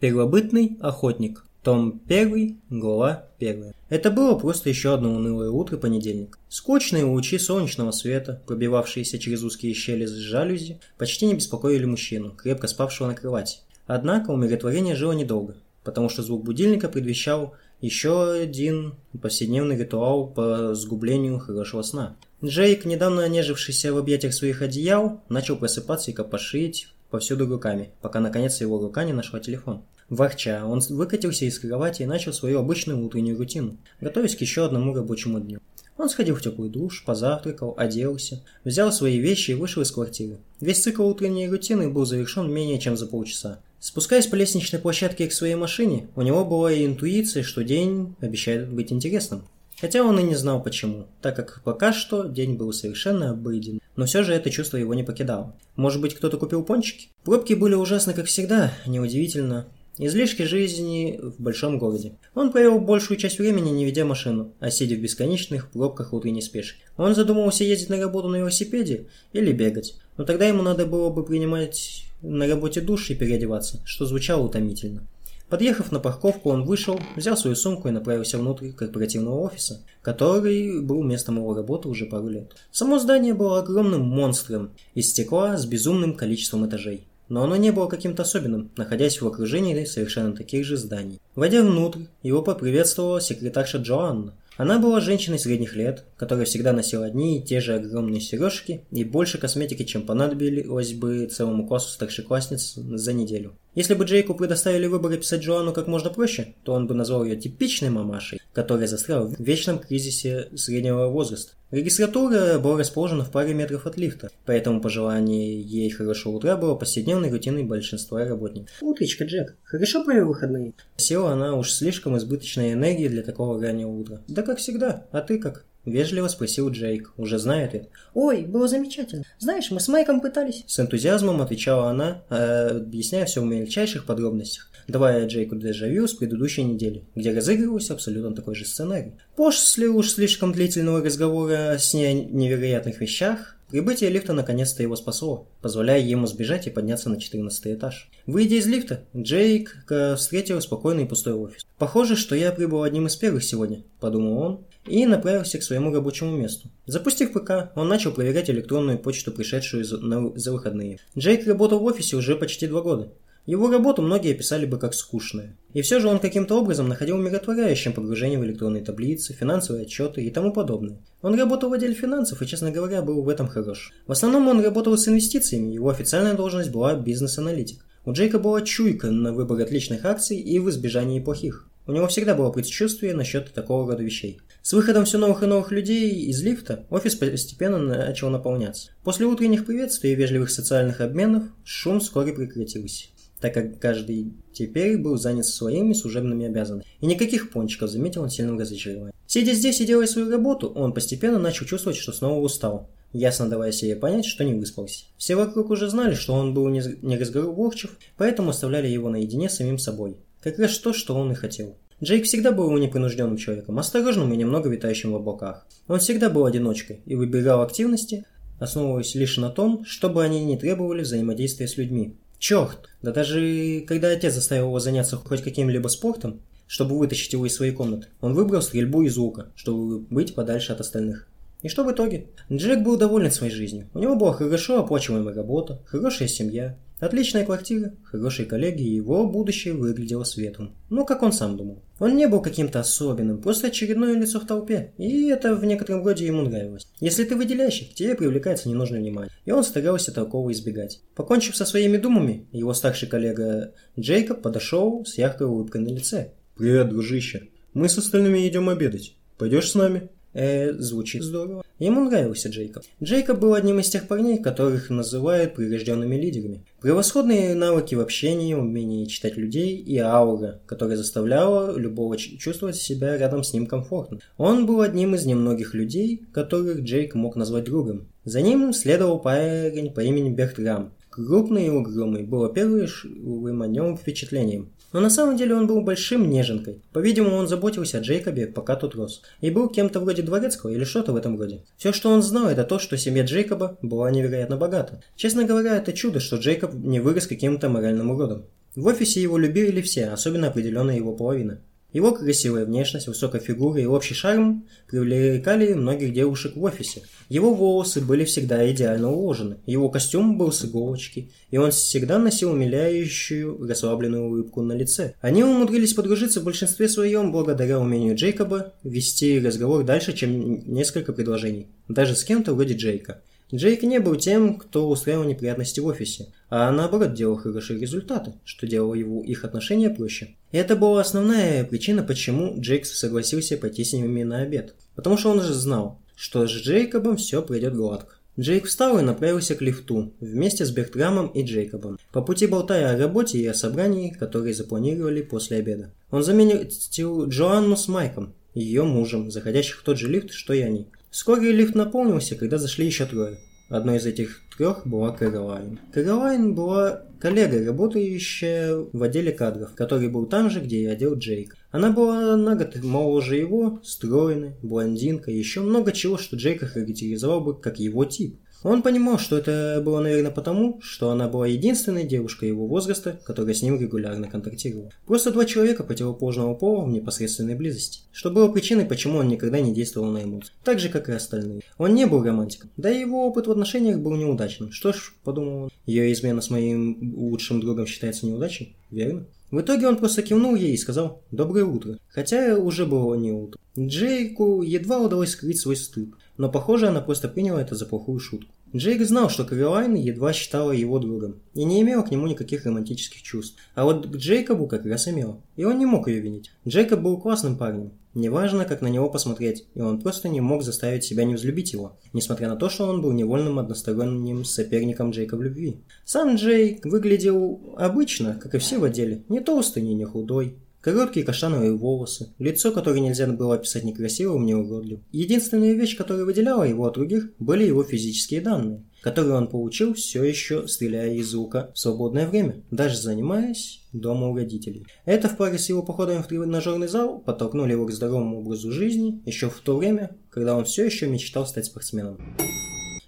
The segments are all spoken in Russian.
Первобытный охотник. Том 1, глава 1. Это было просто еще одно унылое утро понедельника. Скучные лучи солнечного света, пробивавшиеся через узкие щели с жалюзи, почти не беспокоили мужчину, крепко спавшего на кровати. Однако умиротворение жило недолго, потому что звук будильника предвещал еще один повседневный ритуал по сгублению хорошего сна. Джейк, недавно нежившийся в объятиях своих одеял, начал просыпаться и копошить повсюду руками, пока наконец его рука не нашла телефон. Ворча, он выкатился из кровати и начал свою обычную утреннюю рутину, готовясь к еще одному рабочему дню. Он сходил в теплый душ, позавтракал, оделся, взял свои вещи и вышел из квартиры. Весь цикл утренней рутины был завершен менее чем за полчаса. Спускаясь по лестничной площадке к своей машине, у него была и интуиция, что день обещает быть интересным. Хотя он и не знал почему, так как пока что день был совершенно обыден, но все же это чувство его не покидало. Может быть, кто-то купил пончики? Пробки были ужасны, как всегда, неудивительно. Излишки жизни в большом городе. Он провел большую часть времени не ведя машину, а сидя в бесконечных пробках утренней спешки. Он задумывался ездить на работу на велосипеде или бегать, но тогда ему надо было бы принимать на работе душ и переодеваться, что звучало утомительно. Подъехав на парковку, он вышел, взял свою сумку и направился внутрь корпоративного офиса, который был местом его работы уже пару лет. Само здание было огромным монстром из стекла с безумным количеством этажей но оно не было каким-то особенным, находясь в окружении совершенно таких же зданий. Войдя внутрь, его поприветствовала секретарша Джоанна. Она была женщиной средних лет, которая всегда носила одни и те же огромные сережки и больше косметики, чем понадобилось бы целому классу старшеклассниц за неделю. Если бы Джейку предоставили выбор описать Джоанну как можно проще, то он бы назвал ее типичной мамашей, которая застряла в вечном кризисе среднего возраста. Регистратура была расположена в паре метров от лифта, поэтому пожелание ей хорошего утра было повседневной рутиной большинства работников. «Утречка, Джек, хорошо провел выходные?» Села она уж слишком избыточной энергии для такого раннего утра. «Да как всегда, а ты как?» Вежливо спросил Джейк, уже зная ответ. «Ой, было замечательно. Знаешь, мы с Майком пытались...» С энтузиазмом отвечала она, э, объясняя все в мельчайших подробностях, давая Джейку дежавю с предыдущей недели, где разыгрывался абсолютно такой же сценарий. После уж слишком длительного разговора с ней о невероятных вещах, Прибытие лифта наконец-то его спасло, позволяя ему сбежать и подняться на 14 этаж. Выйдя из лифта, Джейк встретил спокойный и пустой офис. «Похоже, что я прибыл одним из первых сегодня», – подумал он, и направился к своему рабочему месту. Запустив ПК, он начал проверять электронную почту, пришедшую за, выходные. Джейк работал в офисе уже почти два года. Его работу многие описали бы как скучную. И все же он каким-то образом находил умиротворяющим погружение в электронные таблицы, финансовые отчеты и тому подобное. Он работал в отделе финансов и, честно говоря, был в этом хорош. В основном он работал с инвестициями, его официальная должность была бизнес-аналитик. У Джейка была чуйка на выбор отличных акций и в избежании плохих. У него всегда было предчувствие насчет такого рода вещей. С выходом все новых и новых людей из лифта офис постепенно начал наполняться. После утренних приветствий и вежливых социальных обменов шум вскоре прекратился так как каждый теперь был занят своими служебными обязанностями. И никаких пончиков, заметил он сильным разочарованием. Сидя здесь и делая свою работу, он постепенно начал чувствовать, что снова устал, ясно давая себе понять, что не выспался. Все вокруг уже знали, что он был неразговорчив, поэтому оставляли его наедине с самим собой. Как раз то, что он и хотел. Джейк всегда был непринужденным человеком, осторожным и немного витающим в облаках. Он всегда был одиночкой и выбирал активности, основываясь лишь на том, чтобы они не требовали взаимодействия с людьми. Черт! Да даже когда отец заставил его заняться хоть каким-либо спортом, чтобы вытащить его из своей комнаты, он выбрал стрельбу из лука, чтобы быть подальше от остальных. И что в итоге? Джек был доволен своей жизнью. У него была хорошо оплачиваемая работа, хорошая семья, отличная квартира, хорошие коллеги, его будущее выглядело светлым. Ну, как он сам думал. Он не был каким-то особенным, просто очередное лицо в толпе, и это в некотором роде ему нравилось. Если ты выделяющий, к тебе привлекается ненужное внимание, и он старался такого избегать. Покончив со своими думами, его старший коллега Джейкоб подошел с яркой улыбкой на лице. «Привет, дружище. Мы с остальными идем обедать. Пойдешь с нами?» Э, звучит здорово. Ему нравился Джейкоб. Джейкоб был одним из тех парней, которых называют прирожденными лидерами. Превосходные навыки в общении, умение читать людей и аура, которая заставляла любого чувствовать себя рядом с ним комфортно. Он был одним из немногих людей, которых Джейк мог назвать другом. За ним следовал парень по имени Бертрам. Крупный и угрюмый, было первым о нем впечатлением. Но на самом деле он был большим неженкой. По-видимому, он заботился о Джейкобе, пока тот рос. И был кем-то вроде дворецкого или что-то в этом роде. Все, что он знал, это то, что семья Джейкоба была невероятно богата. Честно говоря, это чудо, что Джейкоб не вырос каким-то моральным уродом. В офисе его любили все, особенно определенная его половина. Его красивая внешность, высокая фигура и общий шарм привлекали многих девушек в офисе. Его волосы были всегда идеально уложены, его костюм был с иголочки, и он всегда носил умиляющую, расслабленную улыбку на лице. Они умудрились подружиться в большинстве своем благодаря умению Джейкоба вести разговор дальше, чем несколько предложений, даже с кем-то вроде Джейка. Джейк не был тем, кто устраивал неприятности в офисе, а наоборот делал хорошие результаты, что делало его их отношения проще. И это была основная причина, почему Джейк согласился пойти с ними на обед. Потому что он же знал, что с Джейкобом все пройдет гладко. Джейк встал и направился к лифту, вместе с Бертрамом и Джейкобом, по пути болтая о работе и о собрании, которые запланировали после обеда. Он заметил Джоанну с Майком, ее мужем, заходящих в тот же лифт, что и они. Вскоре лифт наполнился, когда зашли еще трое. Одной из этих трех была Кэролайн. Кэролайн была коллегой, работающая в отделе кадров, который был там же, где и отдел Джейк. Она была на год моложе его, стройная, блондинка еще много чего, что Джейк характеризовал бы как его тип. Он понимал, что это было, наверное, потому, что она была единственной девушкой его возраста, которая с ним регулярно контактировала. Просто два человека противоположного пола в непосредственной близости, что было причиной, почему он никогда не действовал на эмоции, так же, как и остальные. Он не был романтиком, да и его опыт в отношениях был неудачным. Что ж, подумал он, ее измена с моим лучшим другом считается неудачей, верно? В итоге он просто кивнул ей и сказал «Доброе утро», хотя уже было не утро. Джейку едва удалось скрыть свой стыд но похоже она просто приняла это за плохую шутку. Джейк знал, что Каролайн едва считала его другом и не имела к нему никаких романтических чувств, а вот к Джейкобу как раз имела, и он не мог ее винить. Джейкоб был классным парнем, неважно, как на него посмотреть, и он просто не мог заставить себя не взлюбить его, несмотря на то, что он был невольным односторонним соперником Джейка в любви. Сам Джейк выглядел обычно, как и все в отделе, не толстый, не худой, Короткие каштановые волосы, лицо, которое нельзя было описать ни красивым, ни уродливым. Единственная вещь, которая выделяла его от других, были его физические данные, которые он получил все еще стреляя из лука в свободное время, даже занимаясь дома у родителей. Это в паре с его походами в тренажерный зал подтолкнули его к здоровому образу жизни еще в то время, когда он все еще мечтал стать спортсменом.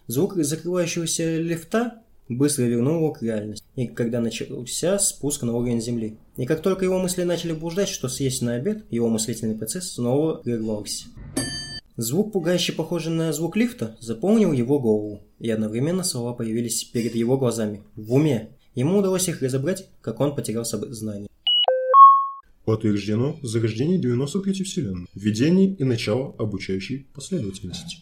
Звук закрывающегося лифта быстро вернул его к реальности, и когда начался спуск на уровень земли. И как только его мысли начали блуждать, что съесть на обед, его мыслительный процесс снова прервался. Звук, пугающе похожий на звук лифта, заполнил его голову, и одновременно слова появились перед его глазами, в уме. Ему удалось их разобрать, как он потерял сознание. Подтверждено зарождение 93-й вселенной, введение и начало обучающей последовательности.